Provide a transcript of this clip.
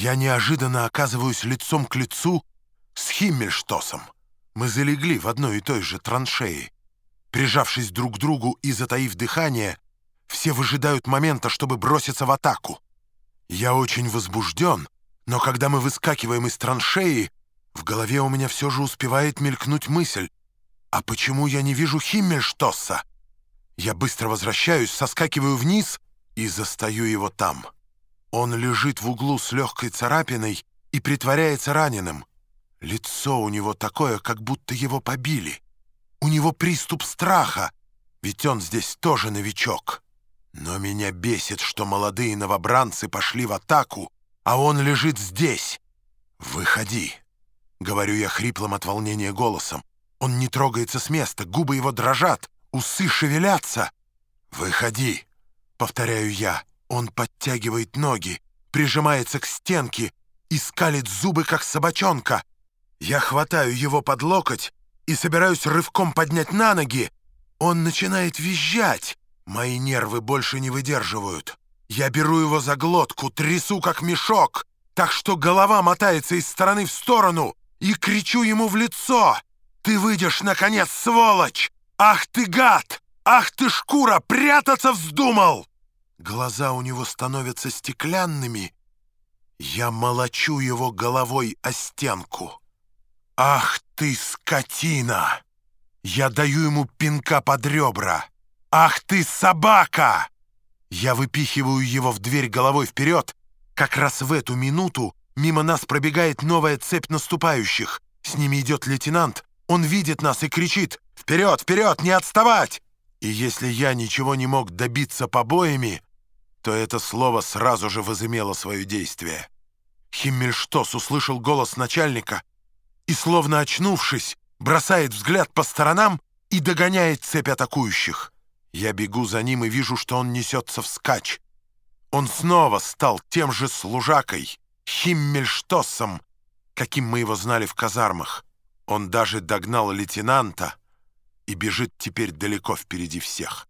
Я неожиданно оказываюсь лицом к лицу с Химмельштосом. Мы залегли в одной и той же траншеи. Прижавшись друг к другу и затаив дыхание, все выжидают момента, чтобы броситься в атаку. Я очень возбужден, но когда мы выскакиваем из траншеи, в голове у меня все же успевает мелькнуть мысль. А почему я не вижу Химмельштосса? Я быстро возвращаюсь, соскакиваю вниз и застаю его там. Он лежит в углу с легкой царапиной и притворяется раненым. Лицо у него такое, как будто его побили. У него приступ страха, ведь он здесь тоже новичок. Но меня бесит, что молодые новобранцы пошли в атаку, а он лежит здесь. «Выходи», — говорю я хриплым от волнения голосом. Он не трогается с места, губы его дрожат, усы шевелятся. «Выходи», — повторяю я. Он подтягивает ноги, прижимается к стенке и скалит зубы, как собачонка. Я хватаю его под локоть и собираюсь рывком поднять на ноги. Он начинает визжать. Мои нервы больше не выдерживают. Я беру его за глотку, трясу как мешок, так что голова мотается из стороны в сторону и кричу ему в лицо. «Ты выйдешь, наконец, сволочь! Ах ты гад! Ах ты шкура! Прятаться вздумал!» Глаза у него становятся стеклянными. Я молочу его головой о стенку. «Ах ты, скотина!» Я даю ему пинка под ребра. «Ах ты, собака!» Я выпихиваю его в дверь головой вперед. Как раз в эту минуту мимо нас пробегает новая цепь наступающих. С ними идет лейтенант. Он видит нас и кричит «Вперед, вперед, не отставать!» И если я ничего не мог добиться побоями, то это слово сразу же возымело свое действие. Химмельштос услышал голос начальника и, словно очнувшись, бросает взгляд по сторонам и догоняет цепь атакующих. Я бегу за ним и вижу, что он несется вскачь. Он снова стал тем же служакой, Химмельштоссом, каким мы его знали в казармах. Он даже догнал лейтенанта и бежит теперь далеко впереди всех.